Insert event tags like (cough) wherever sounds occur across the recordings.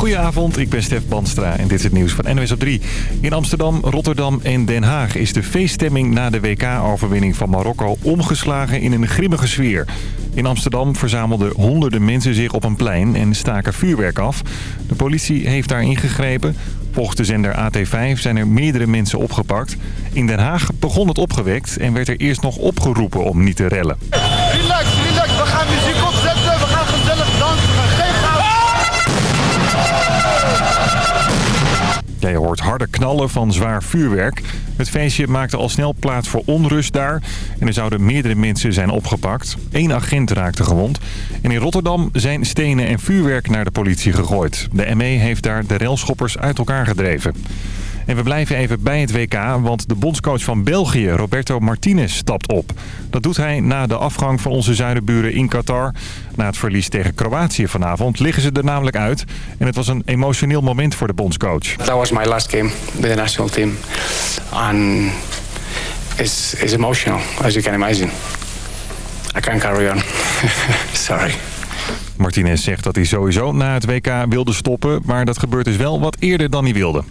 Goedenavond, ik ben Stef Banstra en dit is het nieuws van NWS op 3. In Amsterdam, Rotterdam en Den Haag is de feeststemming na de WK-overwinning van Marokko omgeslagen in een grimmige sfeer. In Amsterdam verzamelden honderden mensen zich op een plein en staken vuurwerk af. De politie heeft daar ingegrepen. Volgens de zender AT5 zijn er meerdere mensen opgepakt. In Den Haag begon het opgewekt en werd er eerst nog opgeroepen om niet te rellen. Je hoort harde knallen van zwaar vuurwerk. Het feestje maakte al snel plaats voor onrust daar. En er zouden meerdere mensen zijn opgepakt. Eén agent raakte gewond. En in Rotterdam zijn stenen en vuurwerk naar de politie gegooid. De ME heeft daar de railschoppers uit elkaar gedreven. En we blijven even bij het WK, want de bondscoach van België, Roberto Martinez, stapt op. Dat doet hij na de afgang van onze zuidenburen in Qatar. Na het verlies tegen Kroatië vanavond liggen ze er namelijk uit. En het was een emotioneel moment voor de bondscoach. That was my last game with the national team. And it's, it's emotional, as you can imagine. I can't carry on. (laughs) Sorry. Martinez zegt dat hij sowieso na het WK wilde stoppen, maar dat gebeurt dus wel wat eerder dan hij wilde.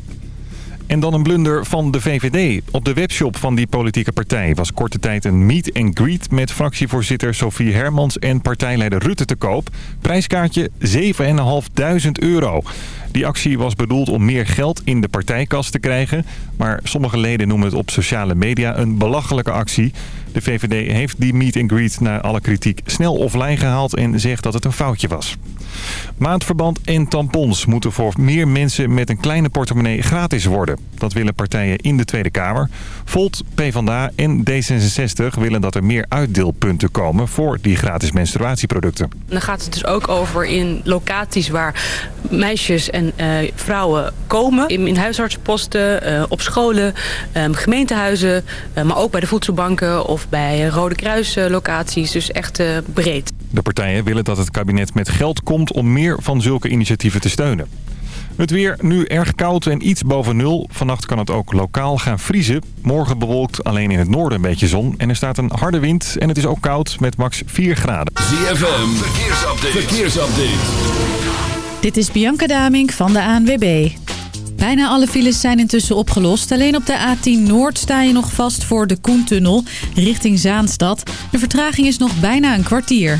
En dan een blunder van de VVD. Op de webshop van die politieke partij was korte tijd een meet and greet met fractievoorzitter Sofie Hermans en partijleider Rutte te koop. Prijskaartje 7.500 euro. Die actie was bedoeld om meer geld in de partijkas te krijgen. Maar sommige leden noemen het op sociale media een belachelijke actie. De VVD heeft die meet and greet na alle kritiek snel offline gehaald en zegt dat het een foutje was. Maandverband en tampons moeten voor meer mensen met een kleine portemonnee gratis worden. Dat willen partijen in de Tweede Kamer. Volt, PvdA en D66 willen dat er meer uitdeelpunten komen voor die gratis menstruatieproducten. Dan gaat het dus ook over in locaties waar meisjes en eh, vrouwen komen. In, in huisartsenposten, eh, op scholen, eh, gemeentehuizen, eh, maar ook bij de voedselbanken of bij Rode Kruis locaties. Dus echt breed. De partijen willen dat het kabinet met geld komt om meer van zulke initiatieven te steunen. Het weer nu erg koud en iets boven nul. Vannacht kan het ook lokaal gaan vriezen. Morgen bewolkt alleen in het noorden een beetje zon. En er staat een harde wind en het is ook koud met max 4 graden. ZFM, verkeersupdate. verkeersupdate. Dit is Bianca Damink van de ANWB. Bijna alle files zijn intussen opgelost. Alleen op de A10 Noord sta je nog vast voor de Koentunnel richting Zaanstad. De vertraging is nog bijna een kwartier.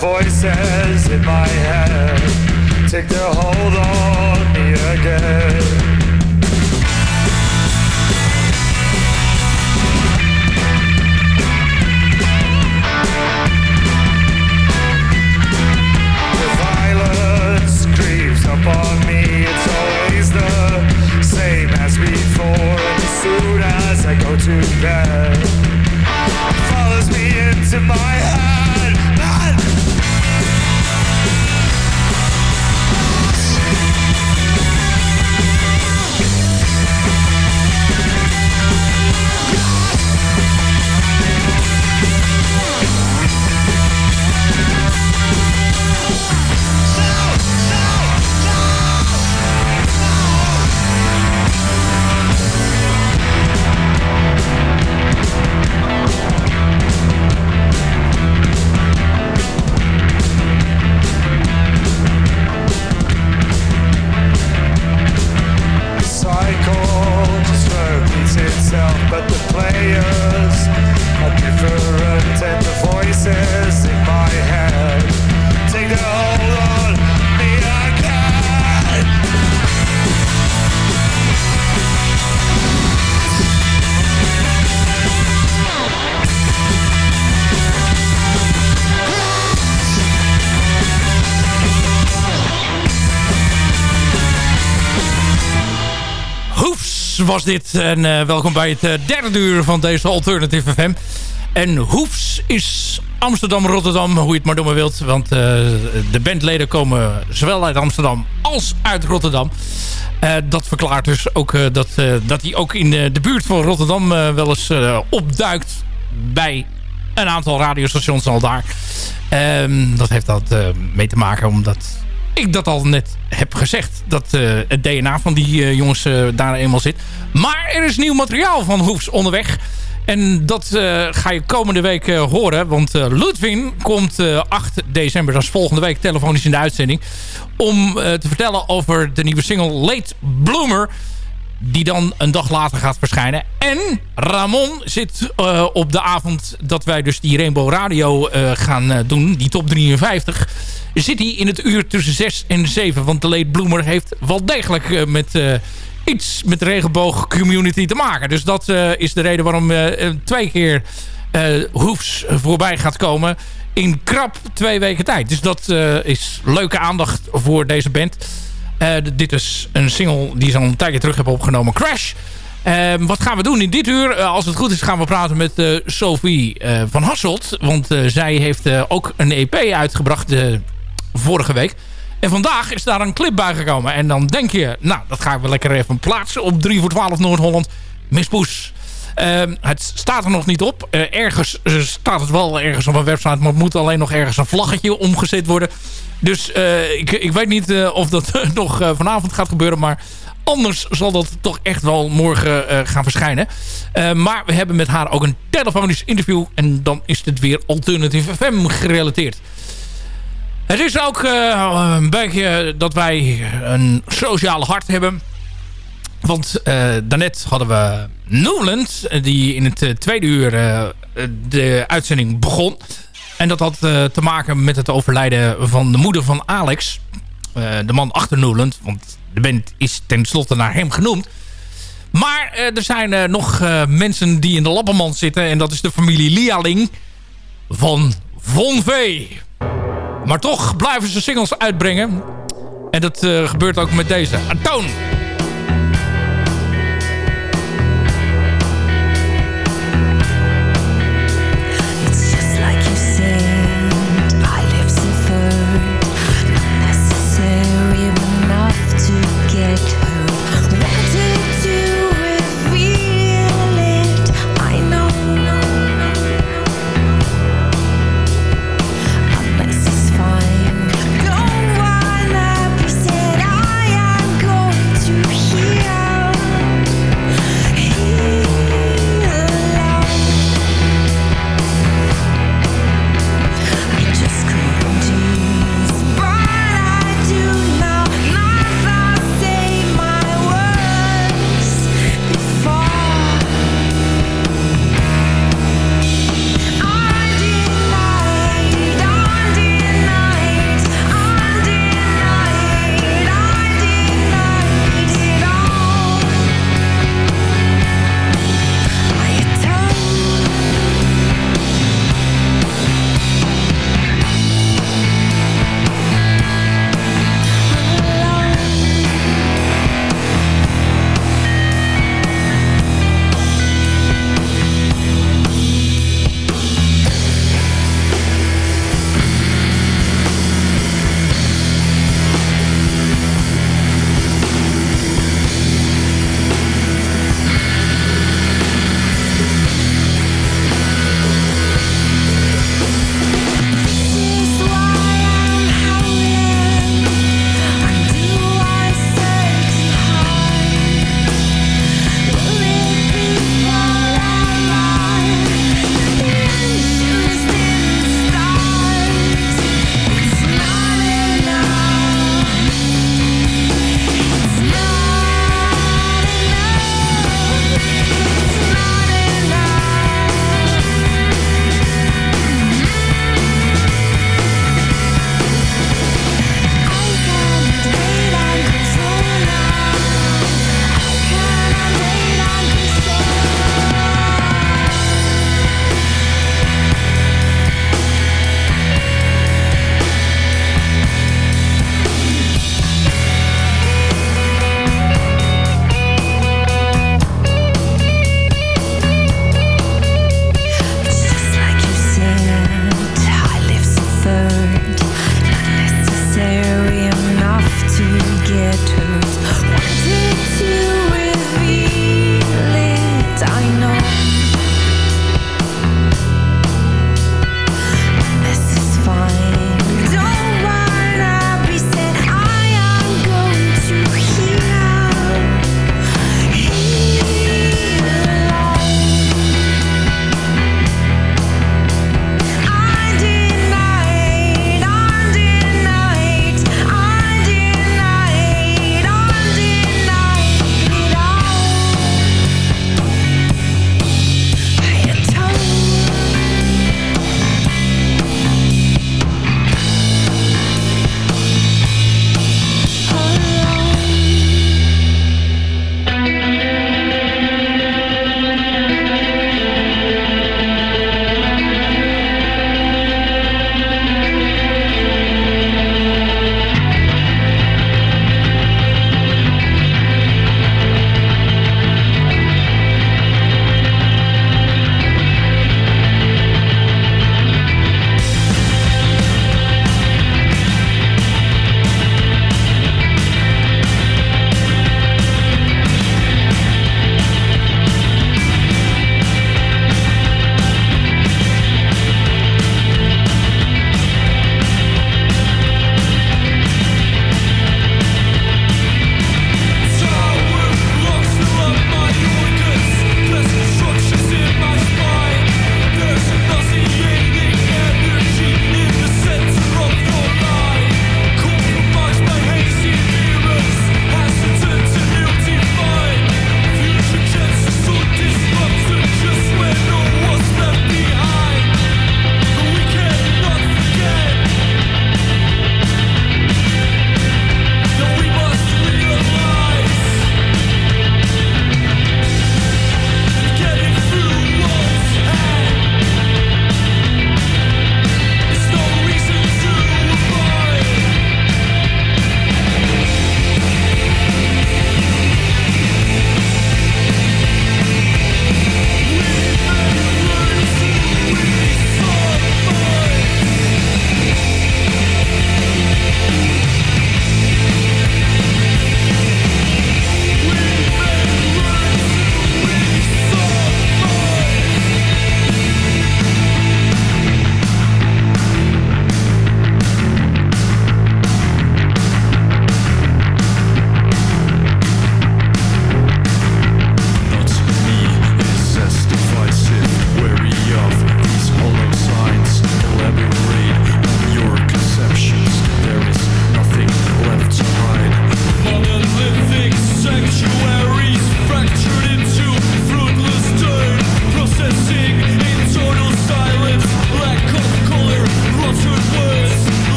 Voices in my head take their hold on me again. Was dit. En uh, welkom bij het uh, derde uur van deze Alternative FM. En Hoefs is Amsterdam-Rotterdam, hoe je het maar doen wilt. Want uh, de bandleden komen zowel uit Amsterdam als uit Rotterdam. dat verklaart dus ook dat, dat hij ook in de buurt van Rotterdam wel eens opduikt bij een aantal radiostations al daar. Um, dat heeft dat mee te maken omdat ik dat al net heb gezegd. Dat uh, het DNA van die uh, jongens uh, daar eenmaal zit. Maar er is nieuw materiaal van Hoefs onderweg. En dat ga je komende week horen. Want Ludwig komt 8 december, dat is volgende week, telefonisch in de uitzending. Om te vertellen over de nieuwe single Late Bloomer. Die dan een dag later gaat verschijnen. En Ramon zit op de avond dat wij dus die Rainbow Radio gaan doen. Die top 53 zit hij in het uur tussen 6 en 7. Want de Late Bloomer heeft wel degelijk met iets met de regenboog community te maken. Dus dat is de reden waarom twee keer Hoefs voorbij gaat komen in krap twee weken tijd. Dus dat is leuke aandacht voor deze band. Dit is een single die ze al een tijdje terug hebben opgenomen. Crash. Uh, wat gaan we doen in dit uur? Uh, als het goed is gaan we praten met uh, Sophie van Hasselt. Want zij heeft ook een EP uitgebracht vorige week. En vandaag is daar een clip bij gekomen. En dan denk je, nou, dat ga ik wel lekker even plaatsen op 3 voor 12 Noord-Holland. Miss Poes. Uh, het staat er nog niet op. Ergens staat het wel ergens op een website, maar het moet alleen nog ergens een vlaggetje omgezet worden. Dus eh, ik, ik weet niet of dat (laughs) nog vanavond gaat gebeuren, maar anders zal dat toch echt wel morgen gaan verschijnen. maar we hebben met haar ook een telefonisch interview en dan is het weer Alternative FM gerelateerd. Het is ook uh, een beetje dat wij een sociale hart hebben. Want daarnet hadden we Newland, die in het tweede uur de uitzending begon. En dat had te maken met het overlijden van de moeder van Alex. de man achter Newland, want de band is tenslotte naar hem genoemd. Maar er zijn nog mensen die in de lappenmand zitten. En dat is de familie Lialing van Von V. Maar toch blijven ze singles uitbrengen. En dat gebeurt ook met deze. Antoon!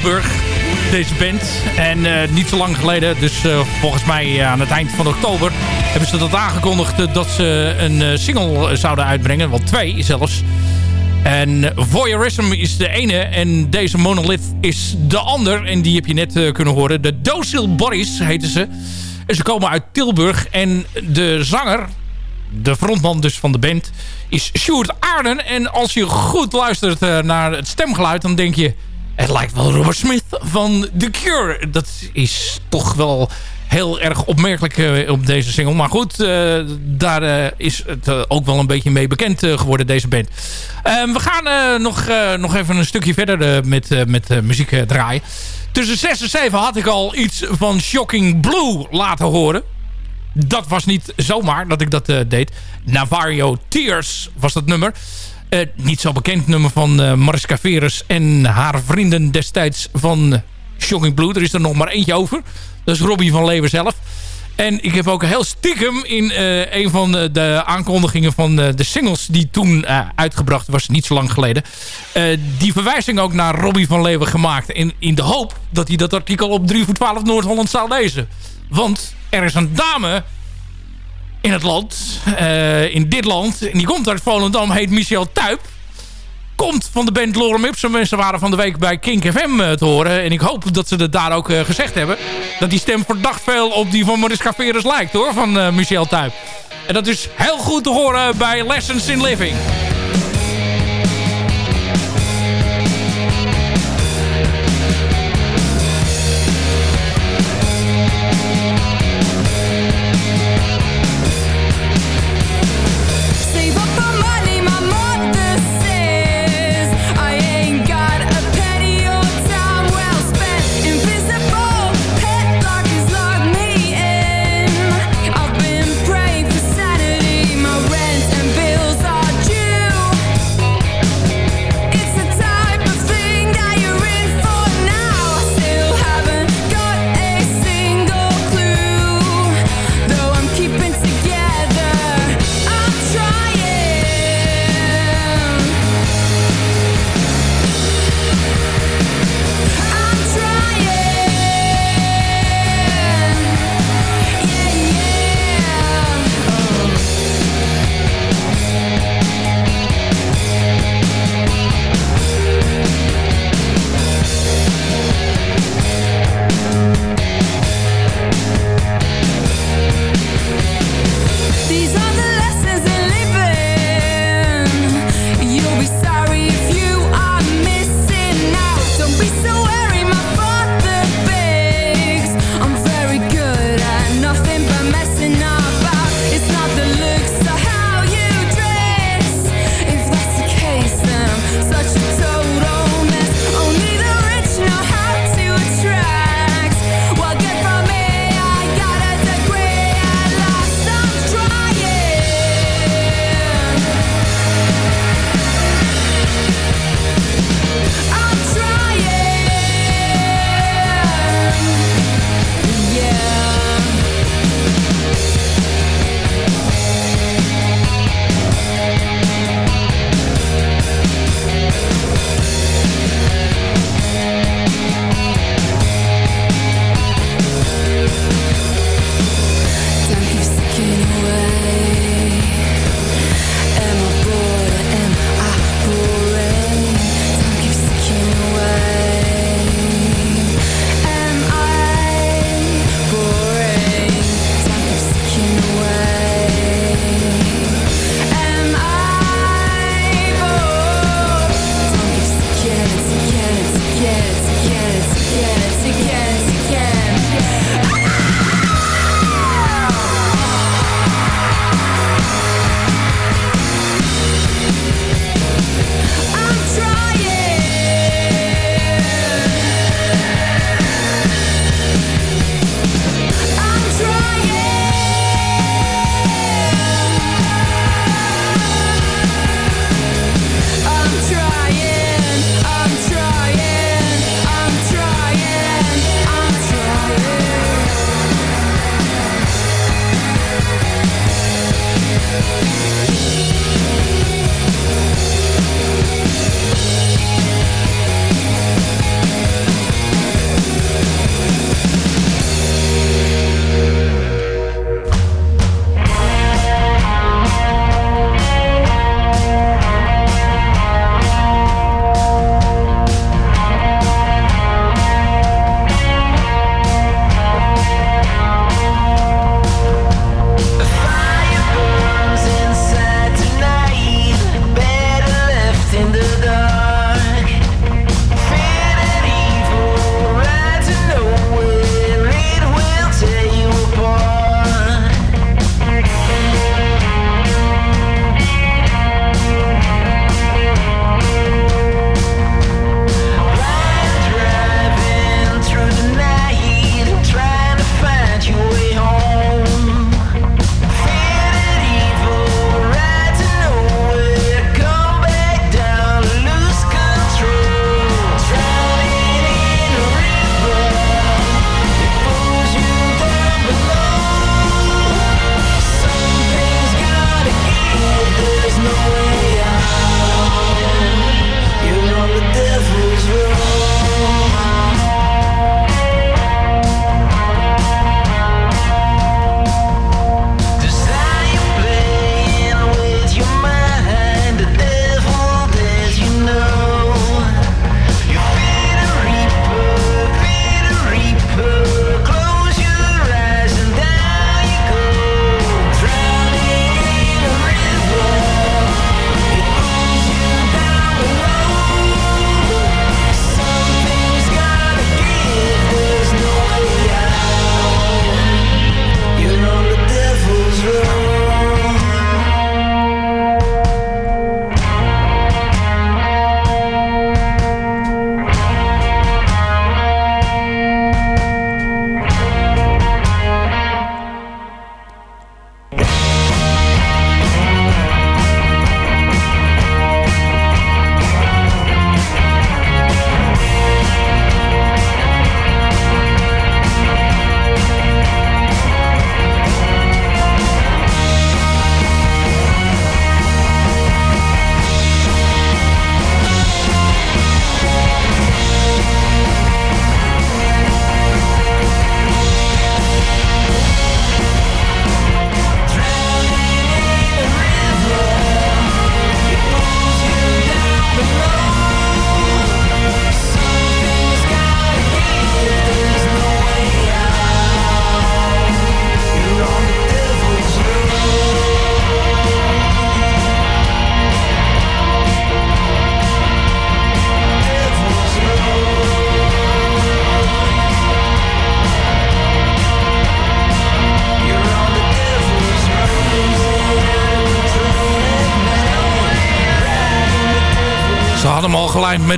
Tilburg, deze band. En eh, niet zo lang geleden, dus uh, volgens mij aan het eind van oktober... hebben ze dat aangekondigd dat ze een single zouden uitbrengen. Wel twee zelfs. En Voyeurism is de ene en deze Monolith is de ander. En die heb je net kunnen horen. De Docile Boris heten ze. En ze komen uit Tilburg. En de zanger, de frontman dus van de band, is Sjoerd Aarden. En als je goed luistert naar het stemgeluid, dan denk je... Het lijkt wel Robert Smith van The Cure. Dat is toch wel heel erg opmerkelijk uh, op deze single. Maar goed, uh, daar is het ook wel een beetje mee bekend geworden, deze band. Ehm, we gaan nog, nog even een stukje verder met, met muziek draaien. Tussen 6 en 7 had ik al iets van Shocking Blue laten horen. Dat was niet zomaar dat ik dat deed. Navario Tears was dat nummer. Uh, niet zo bekend nummer van uh, Mariska Veres en haar vrienden destijds van Shocking Blue. Er is er nog maar eentje over. Dat is Robbie van Leeuwen zelf. En ik heb ook heel stiekem in een van de, aankondigingen van de, de singles die toen uitgebracht was, niet zo lang geleden, die verwijzing ook naar Robbie van Leeuwen gemaakt. In, in de hoop dat hij dat artikel op 3 voor 12 Noord-Holland zou lezen. Want er is een dame in het land, in dit land, en die komt uit Volendam, heet Michel Tuip komt van de band Lorem Ipsum. Mensen waren van de week bij Kink FM uh, te horen. En ik hoop dat ze het daar ook uh, gezegd hebben. Dat die stem verdacht veel op die van Mariska Veres lijkt hoor. Van Michel Tuyp. En dat is heel goed te horen bij Lessons in Living.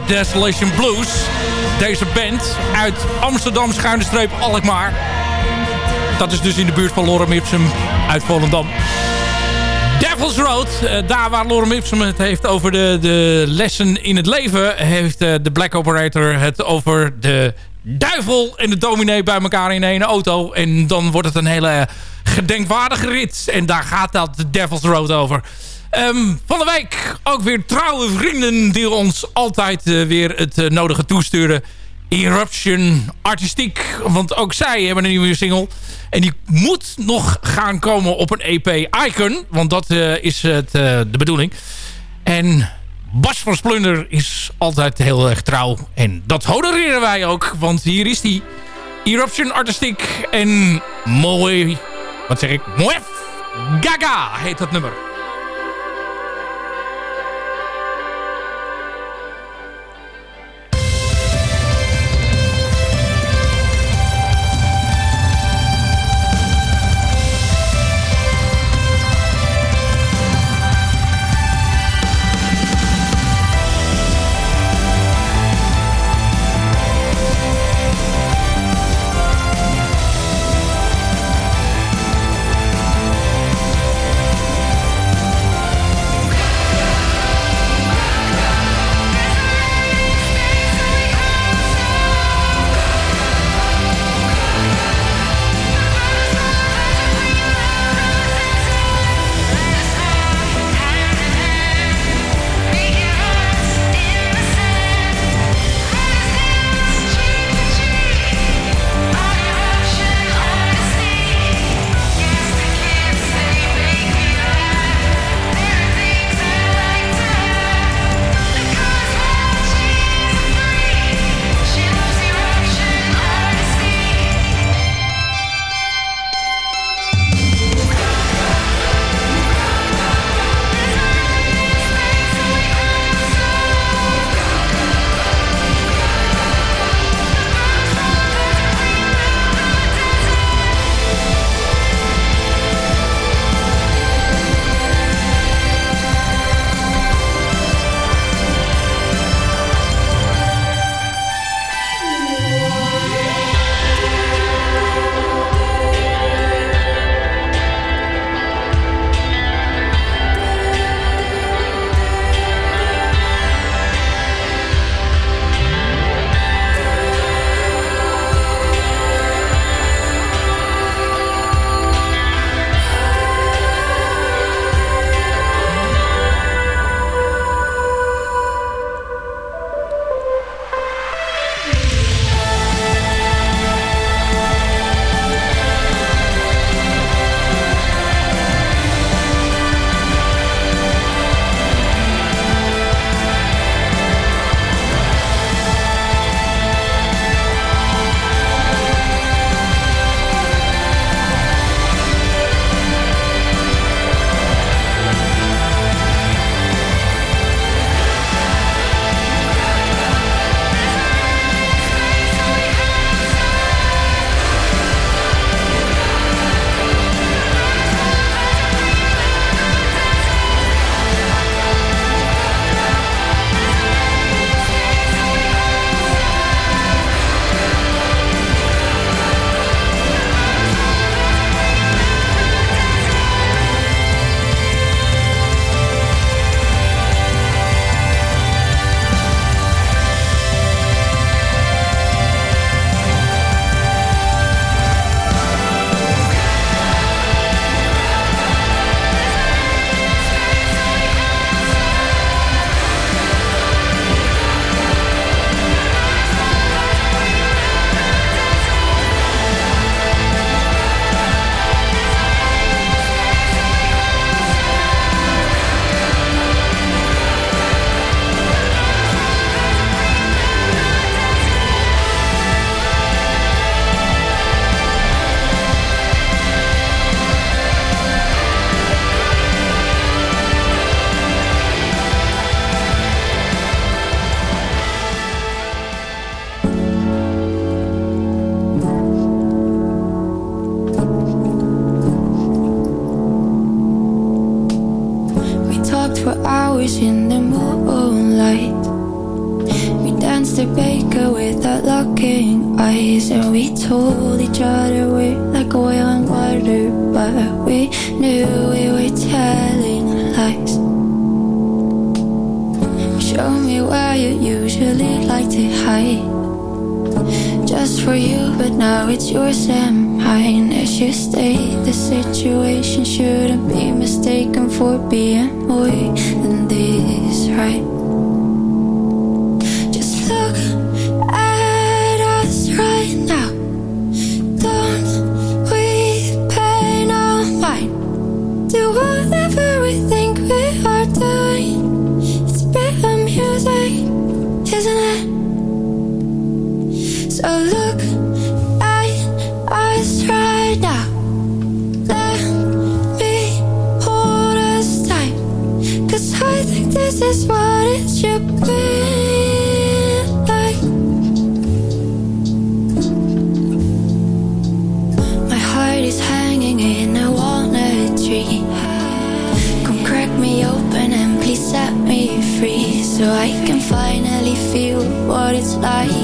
Desolation Blues. Deze band uit Amsterdam, schuine streep Alkmaar. Dat is dus in de buurt van Lorem Ipsum uit Volendam. Devil's Road, uh, daar waar Lorem Ipsum het heeft over de, de lessen in het leven... heeft uh, de Black Operator het over de duivel en de dominee bij elkaar in één auto. En dan wordt het een hele gedenkwaardige rit. En daar gaat dat de Devil's Road over. Um, van de week ook weer trouwe vrienden die ons altijd uh, weer het uh, nodige toesturen. Eruption Artistiek. Want ook zij hebben een nieuwe single. En die moet nog gaan komen op een EP Icon. Want dat uh, is het, de bedoeling. En Bas van Splunder is altijd heel erg trouw. En dat honoreren wij ook. Want hier is die Eruption Artistiek. En mooi... Wat zeg ik? Moef Gaga heet dat nummer. light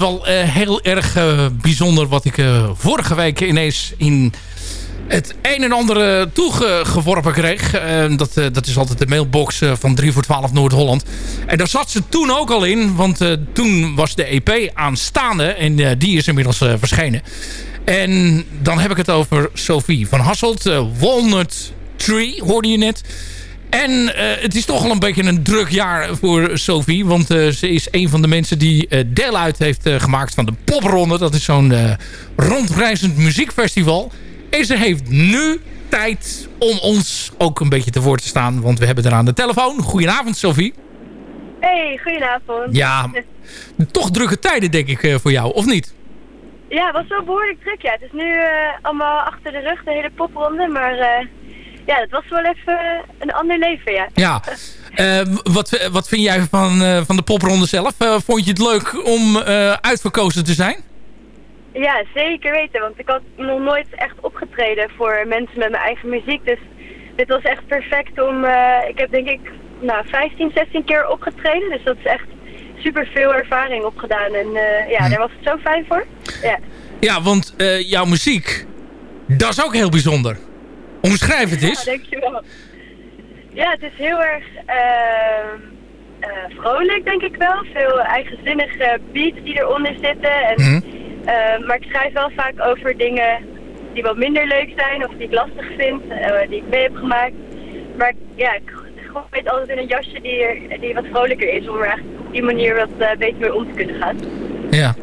wel eh, heel erg eh, bijzonder... wat ik eh, vorige week ineens in het een en ander toegeworpen kreeg. Dat, dat is altijd de mailbox van 3 voor 12 Noord-Holland. En daar zat ze toen ook al in. Want toen was de EP aanstaande. En die is inmiddels verschenen. En dan heb ik het over Sophie van Hasselt. Walnut Tree, hoorde je net. En eh, het is toch al een beetje een druk jaar voor Sophie. Want eh, ze is een van de mensen die eh, deel uit heeft gemaakt van de Popronde. Dat is zo'n rondreizend muziekfestival. En ze heeft nu tijd om ons ook een beetje te woord te staan. Want we hebben er aan de telefoon. Goedenavond Sophie. Hey, goedenavond. Ja, (laughs) toch drukke tijden denk ik voor jou, of niet? Ja, het was wel behoorlijk druk, ja. Het is nu allemaal achter de rug, de hele popronde. Maar ja, het was wel even een ander leven, ja. Ja. Eh, wat, wat vind jij van, eh, van de popronde zelf? Eh, vond je het leuk om uitverkozen te zijn? Ja, zeker weten. Want ik had nog nooit echt opgetreden voor mensen met mijn eigen muziek. Dus dit was echt perfect om... ik heb denk ik nou, 15, 16 keer opgetreden. Dus dat is echt super veel ervaring opgedaan. En ja, daar was het zo fijn voor. Ja. Ja, want jouw muziek, dat is ook heel bijzonder. Omschrijf het eens. Ja, dankjewel. Ja, het is heel erg ehm, eh, vrolijk, denk ik wel. Veel eigenzinnige beats die eronder zitten. En, Mhm. eh, maar ik schrijf wel vaak over dingen die wat minder leuk zijn of die ik lastig vind, eh, die ik mee heb gemaakt. Maar ja, ik gooi het altijd in een jasje die, er- die wat vrolijker is, om er eigenlijk op die manier wat beter mee om te kunnen gaan. Ja.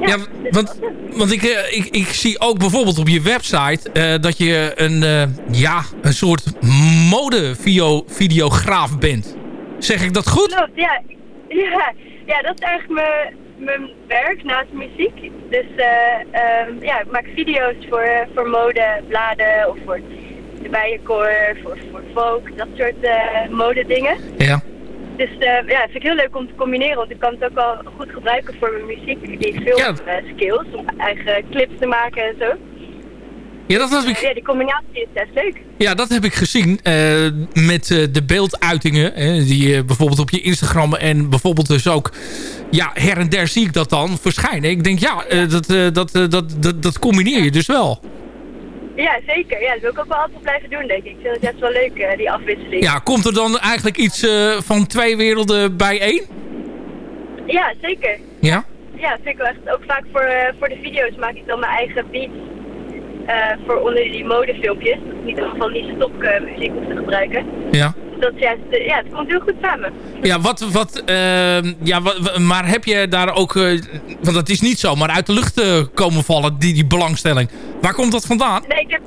Ja, want, want ik, eh, ik, ik zie ook bijvoorbeeld op je website eh, dat je een, eh, ja, een soort modevideograaf bent. Zeg ik dat goed? Klopt, ja. (laughs) Ja, ja, dat is eigenlijk mijn, mijn werk naast muziek. Dus eh, ehm, ja, ik maak video's voor, voor modebladen of voor de Bijenkoor, voor, voor folk, dat soort modedingen. Ja. Dus eh ja, vind ik heel leuk om te combineren, want ik kan het ook wel goed gebruiken voor mijn muziek. Die film Ja. eh, skills, om eigen clips te maken en zo. Ja, dat, heb ik, Ja, die combinatie is best leuk. ja, dat heb ik gezien eh, met de beelduitingen. Hè, die je bijvoorbeeld op je Instagram en bijvoorbeeld dus ook... Ja, her en der zie ik dat dan verschijnen. Ik denk, ja, dat, dat, dat, dat, dat combineer je dus wel. Ja, zeker. Ja, dat wil ik ook wel altijd blijven doen, denk ik. Ik vind het best wel leuk, eh, die afwisseling. Ja, komt er dan eigenlijk iets eh, van twee werelden bij één? Ja, zeker. Ja? Ja, vind ik wel echt. Ook vaak voor, eh, voor de video's maak ik dan mijn eigen beats. eh, voor onder die modefilmpjes. Dat ik niet allemaal van die stokmuziek hoef te gebruiken. Ja. Dat juist, eh, ja, het komt heel goed samen. Ja, wat, wat, ehm, ja wat, wa- maar heb je daar ook, eh, want het is niet zo, maar uit de lucht eh, komen vallen, die, die belangstelling. Waar komt dat vandaan? Nee, ik heb...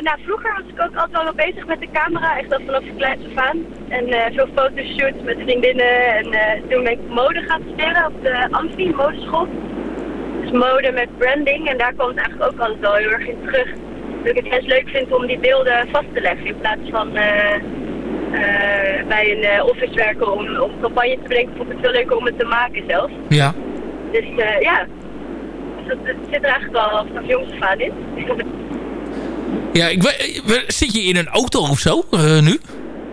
nou, vroeger was ik ook altijd wel bezig met de camera. Echt al vanaf kleins af aan. En veel fotoshoots met vriendinnen. En toen ben ik mode gaan studeren op de Amfi modeschool. Dus mode met branding. En daar het eigenlijk ook altijd wel heel erg in terug. Dat ik het best leuk vind om die beelden vast te leggen. In plaats van bij een eh, office werken om, om campagne te bedenken. Vond ik het veel leuker om het te maken zelf. Ja. Dus eh, ja, dus dat, het zit er eigenlijk wel vanaf jongs af aan in. Ja, ik, zit je in een auto of zo eh, nu?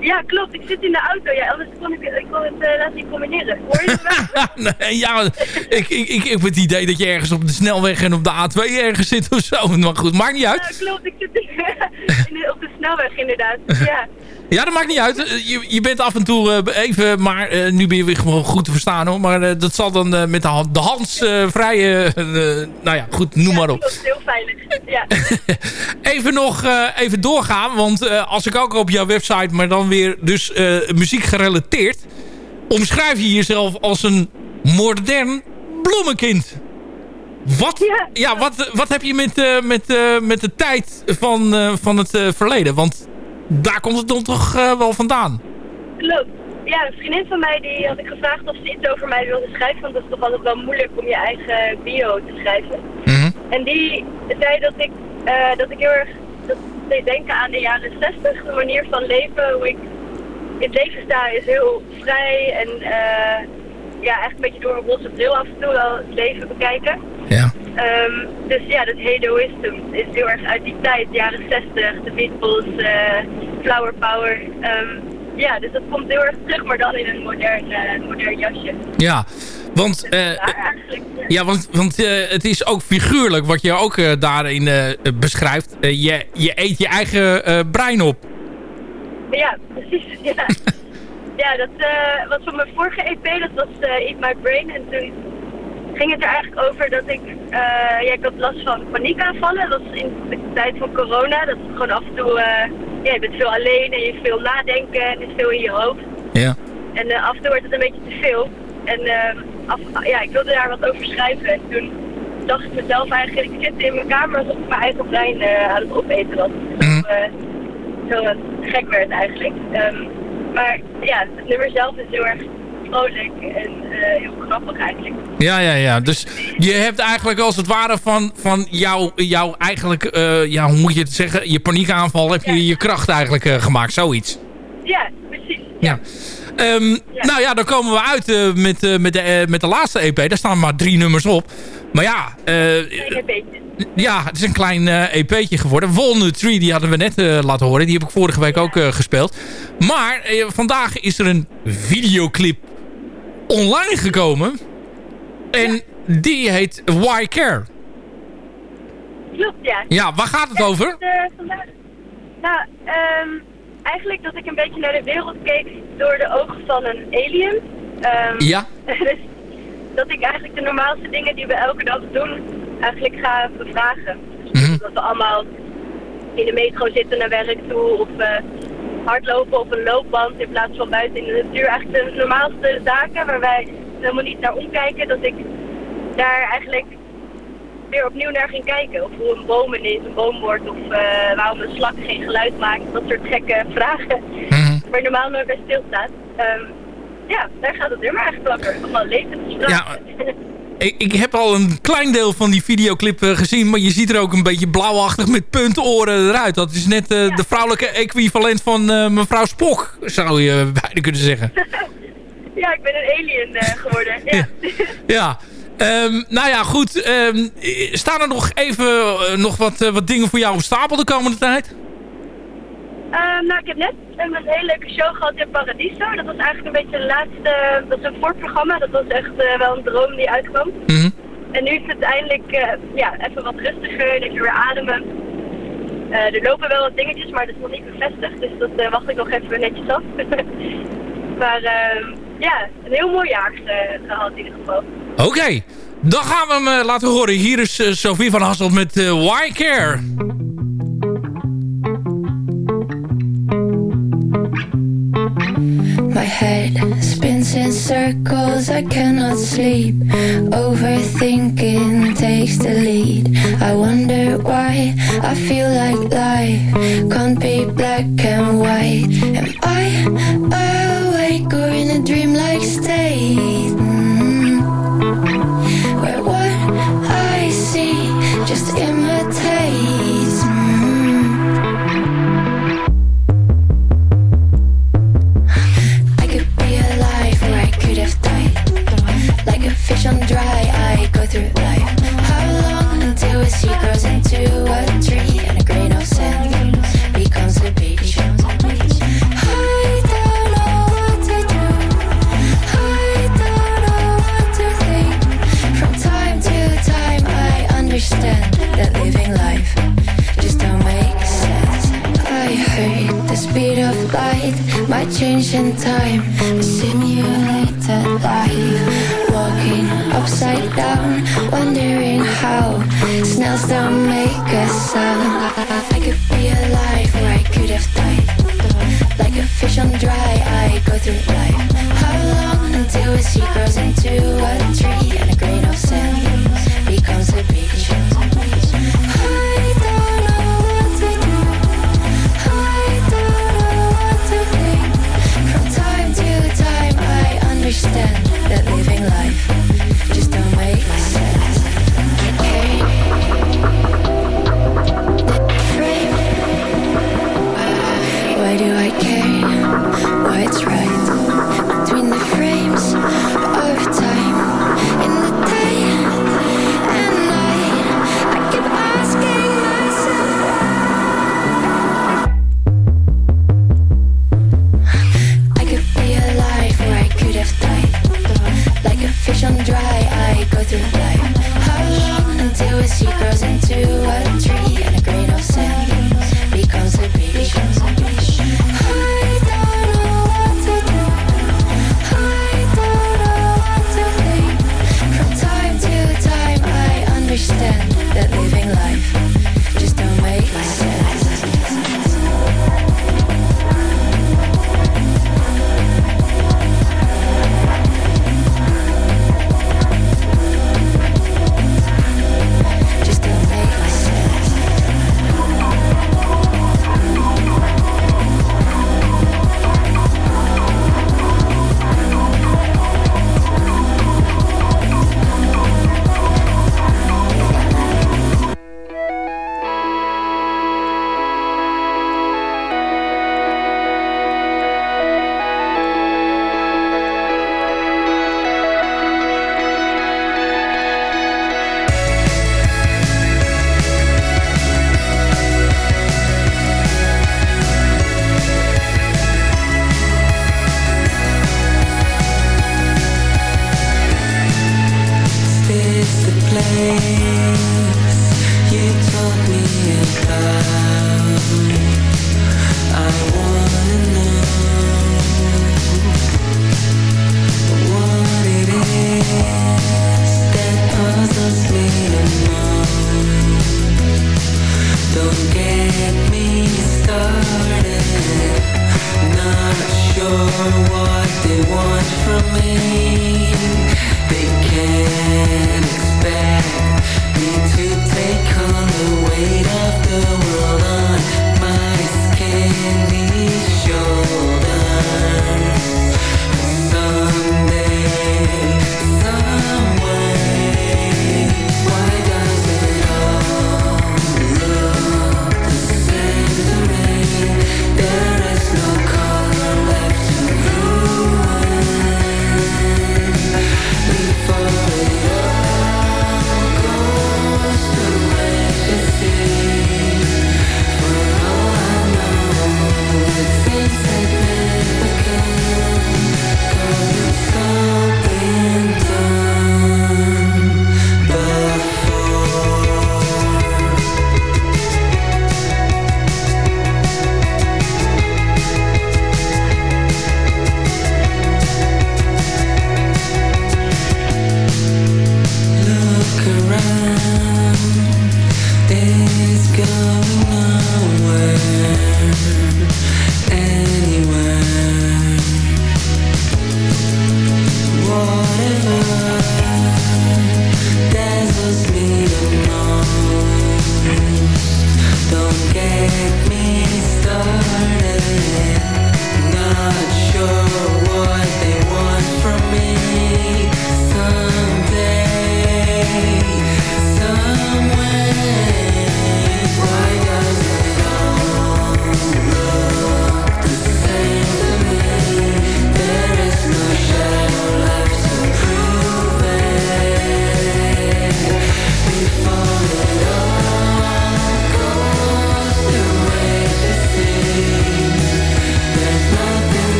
Ja, klopt. Ik zit in de auto. Ja, anders kon ik, ik kon het eh, laten niet combineren. Hoor je het wel? (laughs) nee, ja, ik, ik, ik heb het idee dat je ergens op de snelweg en op de A2 ergens zit of zo. Maar goed, maakt niet Ja, uit. klopt. Ik zit (laughs) in de- op de snelweg inderdaad. Ja. Ja, dat maakt niet uit. Eh, Je, je bent af en toe eh, even, maar eh, nu ben je weer gewoon goed te verstaan hoor. Maar dat zal dan met de, hand, de Hans vrije, nou ja, goed, noem maar op. klopt. Heel veilig. Ja. (laughs) (laughs) Even nog even doorgaan, want als ik ook op jouw website, maar dan weer dus eh, muziek gerelateerd, omschrijf je jezelf als een modern bloemenkind. Wat, Ja. ja, wat, wat heb je met, eh, met, eh, met de tijd van, van het verleden? Want daar komt het dan toch eh, wel vandaan. Klopt. Ja, een vriendin van mij die had ik gevraagd of ze iets over mij wilde schrijven. Want dat is toch altijd wel moeilijk om je eigen bio te schrijven. En die zei dat ik, eh, dat ik heel erg dat deed denken aan de jaren 60. De manier van leven, hoe ik in het leven sta, is heel vrij. En eh, ja, eigenlijk een beetje door een roze bril af en toe wel het leven bekijken. Ja. Ehm, dus ja, dat hedoïsme is heel erg uit die tijd, jaren 60, de Beatles, eh, Flower Power. Ehm, ja, dus dat komt heel erg terug, maar dan in een modern, eh, modern jasje. Ja, want, eigenlijk. eh, ja, want, want het is ook figuurlijk wat je ook daarin beschrijft. Je, je eet je eigen brein op. Ja, precies. Ja, (laughs) ja dat was van mijn vorige EP, dat was Eat My Brain. En toen ging het er eigenlijk over dat ik, eh, ja, ik had last van paniekaanvallen. Dat was in de tijd van corona. Dat is gewoon af en toe, eh, ja, je bent veel alleen en je veel nadenken en er is veel in je hoofd. Ja. En eh, af en toe wordt het een beetje te veel. En eh, af, ja, ik wilde daar wat over schrijven. En toen dacht ik mezelf eigenlijk, ik zit in mijn kamer alsof ik mijn eigen brein aan het opeten was. Mhm. Zo, zo gek werd eigenlijk. Ehm, maar ja, het nummer zelf is heel erg vrolijk en eh, heel grappig eigenlijk. Ja, ja, ja. Dus je hebt eigenlijk als het ware van, van jouw, jouw eigenlijk, eh, ja, hoe moet je het zeggen, je paniekaanval heb je je kracht eigenlijk eh, gemaakt, zoiets. Ja, precies. Ja. Ehm, Nou ja, dan komen we uit met, eh, met, de, met de laatste EP. Daar staan maar drie nummers op. Maar ja, beetje. ja het is een klein EP'tje geworden. Walnut Tree, die hadden we net laten horen. Die heb ik vorige week ook gespeeld. Maar vandaag is er een videoclip online gekomen. En die heet Why Care. Klopt, ja. Ja, waar gaat het over? Eh, vandaag. Nou, ehm, eigenlijk dat ik een beetje naar de wereld keek door de ogen van een alien. Ehm, Ja. (laughs) dus dat ik eigenlijk de normaalste dingen die we elke dag doen, eigenlijk ga bevragen. Dus. Dat we allemaal in de metro zitten naar werk toe of eh, hardlopen op een loopband in plaats van buiten in de natuur. Eigenlijk de normaalste zaken waar wij helemaal niet naar omkijken, dat ik daar eigenlijk weer opnieuw naar ging kijken. Of hoe een boom ineens een boom wordt. Of eh, waarom een slak geen geluid maakt. Dat soort gekke (laughs) vragen. Mhm. Waar normaal nooit bij stilstaat. Ehm ja, daar gaat het nummer eigenlijk over. Allemaal levensvragen. Ja, (laughs) Ik, ik heb al een klein deel van die videoclip eh, gezien... maar je ziet er ook een beetje blauwachtig met puntoren eruit. Dat is net eh, de vrouwelijke equivalent van eh, mevrouw Spok, zou je bijna kunnen zeggen. (laughs) ja, ik ben een alien geworden. Ja. Ja. Ehm, nou ja, goed. Ehm, staan er nog even nog wat, wat dingen voor jou op stapel de komende tijd? Ehm, nou, ik heb net een, hele leuke show gehad in Paradiso. Dat was eigenlijk een beetje de laatste, dat is een voorprogramma. Dat was echt eh, wel een droom die uitkwam. Mhm. En nu is het eindelijk uh, ja, even wat rustiger, dat je weer ademen. Uh, er lopen wel wat dingetjes, maar dat is nog niet bevestigd. Dus dat wacht ik nog even netjes af. (laughs) maar ja, een heel mooi jaar gehad in ieder geval. Oké, okay. dan gaan we hem laten horen. Hier is Sophie van Hasselt met Why Care. My head spins in circles, I cannot sleep. Overthinking takes the lead. I wonder why I feel like life can't be black and white. Am I awake or in a dreamlike state? Change in time. Simulated life, upside down, wondering how snails don't make a sound. I could be alive or I could have died. Like a fish on dry, I go through life. How long until a seed grows into a tree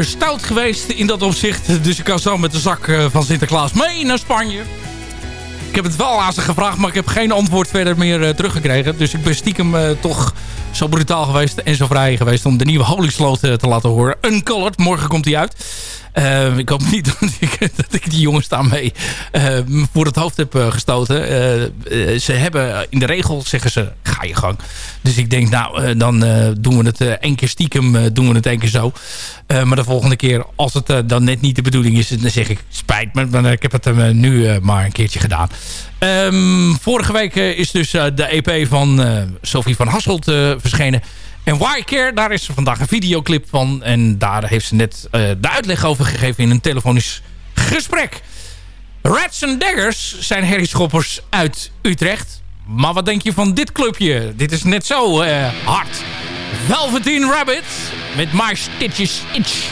stout geweest in dat opzicht. Dus ik kan zo met de zak eh, van Sinterklaas mee naar Spanje. Ik heb het wel aan ze gevraagd, maar ik heb geen antwoord verder meer uh, teruggekregen. Dus ik ben stiekem uh, toch zo brutaal geweest en zo vrij geweest om de nieuwe Holy Sloot te laten horen. Uncolored, morgen komt hij uit. Ik hoop niet (laughs) dat ik, dat ik die jongens daarmee uh, voor het hoofd heb gestoten. ze hebben in de regel, zeggen ze, Dus ik denk, nou, dan doen we het één keer stiekem, doen we het één keer zo. maar de volgende keer, als het dan net niet de bedoeling is, dan zeg ik, spijt me. Maar ik heb het nu maar een keertje gedaan. Um, vorige week is dus de EP van Sophie van Hasselt verschenen. En Why Care, daar is er vandaag een videoclip van. En daar heeft ze net de uitleg over gegeven in een telefonisch gesprek. Rats and Daggers zijn herrieschoppers uit Utrecht. Maar wat denk je van dit clubje? Dit is net zo uh, hard. Velveteen Rabbit met My Stitches Itch.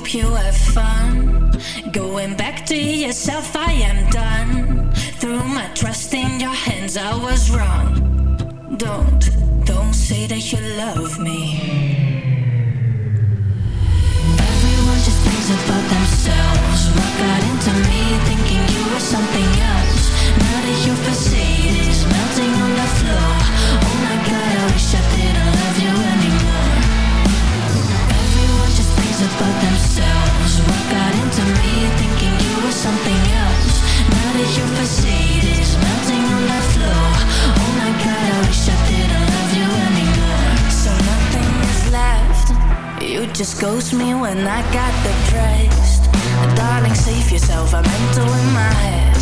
hope you have fun. Going back to yourself, I am done. Threw my trust in your hands, I was wrong. Don't, don't say that you love me. Everyone just thinks about themselves. What got into me thinking you were something else? Now that your facade it's melting on the floor. Oh my god, I wish I didn't love you anymore. Everyone just thinks about themselves something else. Now that your facade is melting on the floor. Oh my god, I wish I didn't love you anymore. So nothing is left. You just ghost me when I got depressed. Darling, save yourself, I'm mental in my head.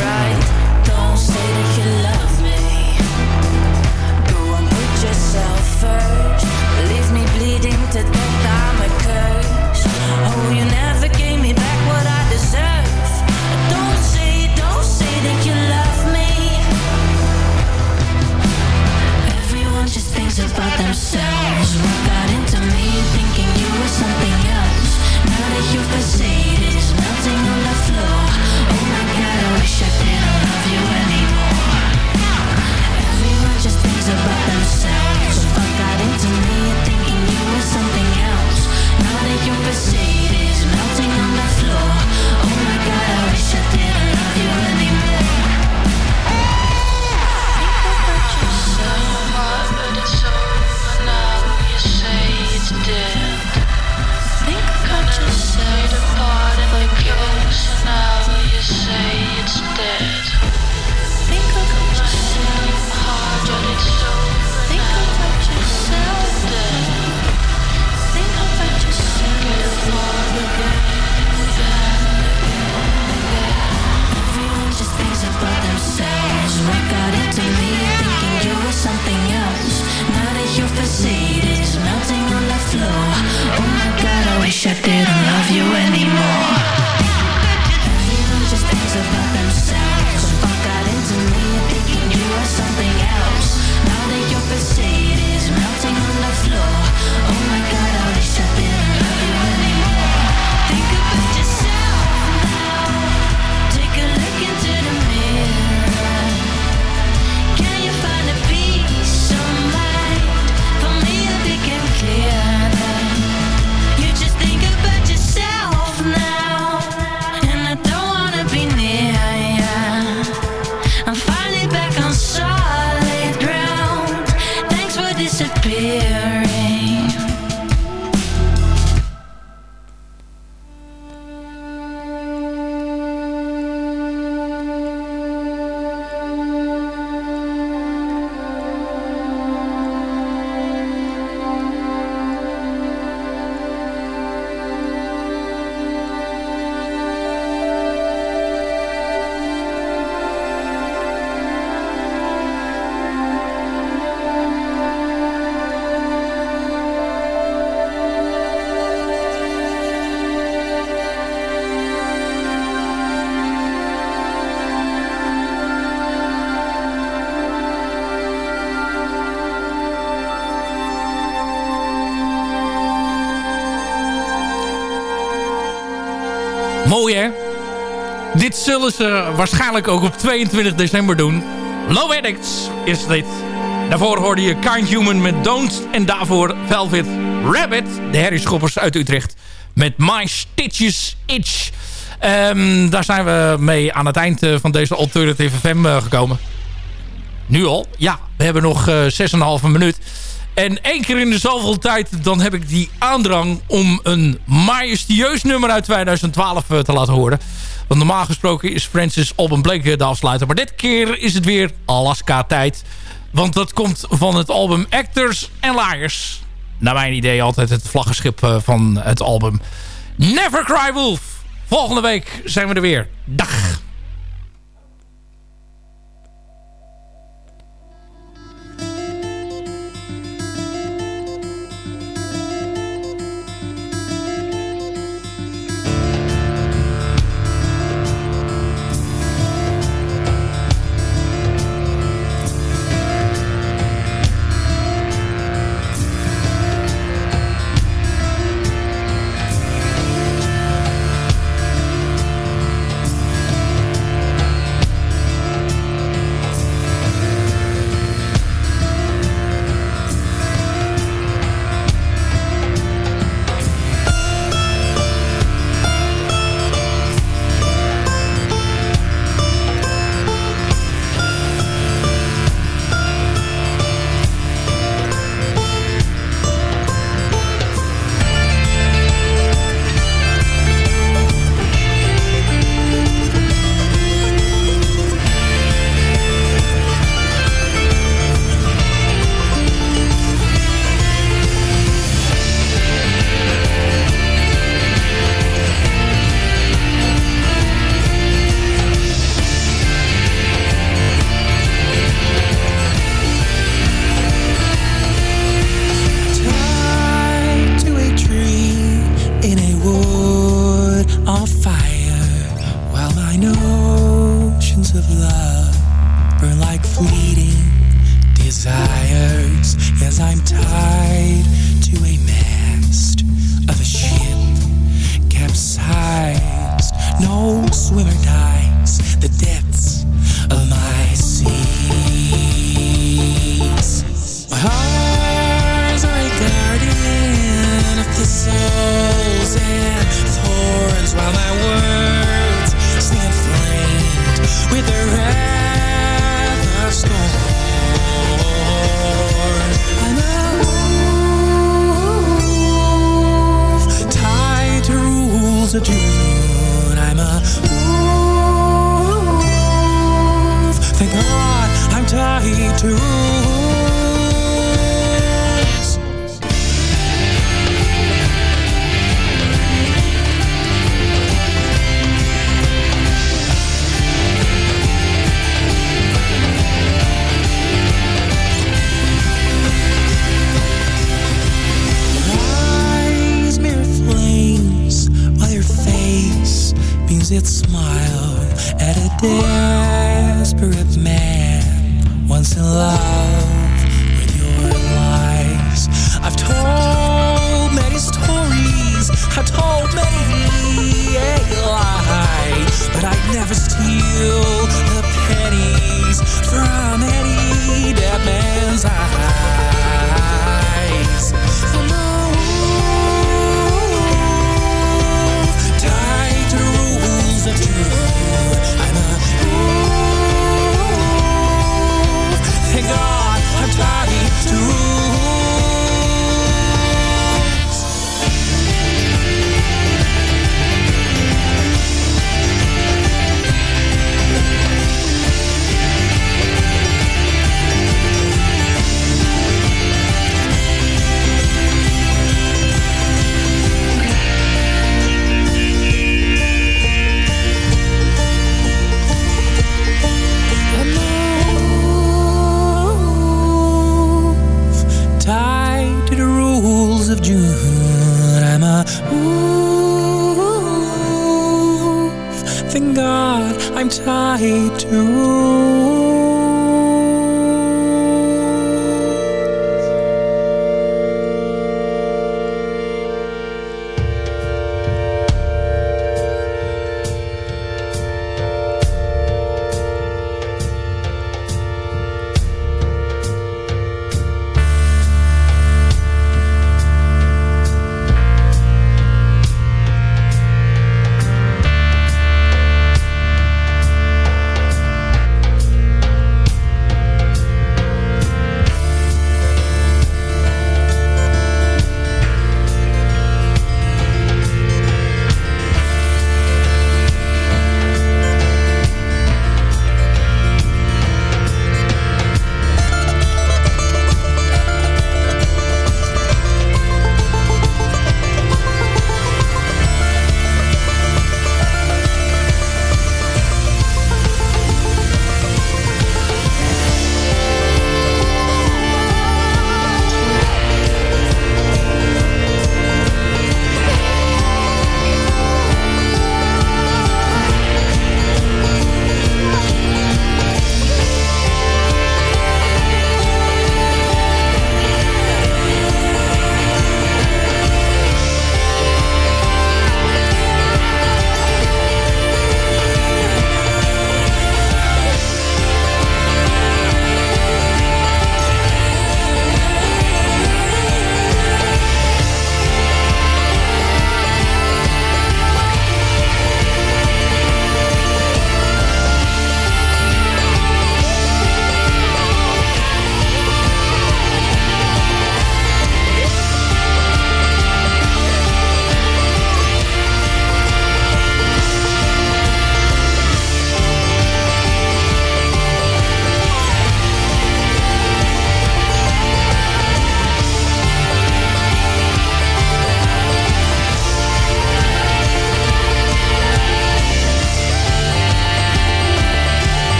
Right, don't say that you love me. Go and put yourself first. Leave me bleeding to death, I'm a curse. Oh, you never gave about themselves. What got into me thinking you were something else? Now that your facade Mooi hè? Dit zullen ze waarschijnlijk ook op 22 december doen. Low Addicts is dit. Daarvoor hoorde je Kind Human met Don't. En daarvoor Velvet Rabbit, de herrieschoppers uit Utrecht. Met My Stitches Itch. Ehm, daar zijn we mee aan het eind eh, van deze Alternative FM eh, gekomen. Nu al? Ja, we hebben nog eh 6,5 minuut. En één keer in de zoveel tijd... dan heb ik die aandrang om een majestueus nummer uit 2012 eh, te laten horen. Want normaal gesproken is Francis Alban Blake eh, de afsluiter. Maar dit keer is het weer Alaska-tijd. Want dat komt van het album Actors and Liars. Naar mijn idee altijd het vlaggenschip eh, van het album. Never Cry Wolf. Volgende week zijn we er weer. Dag.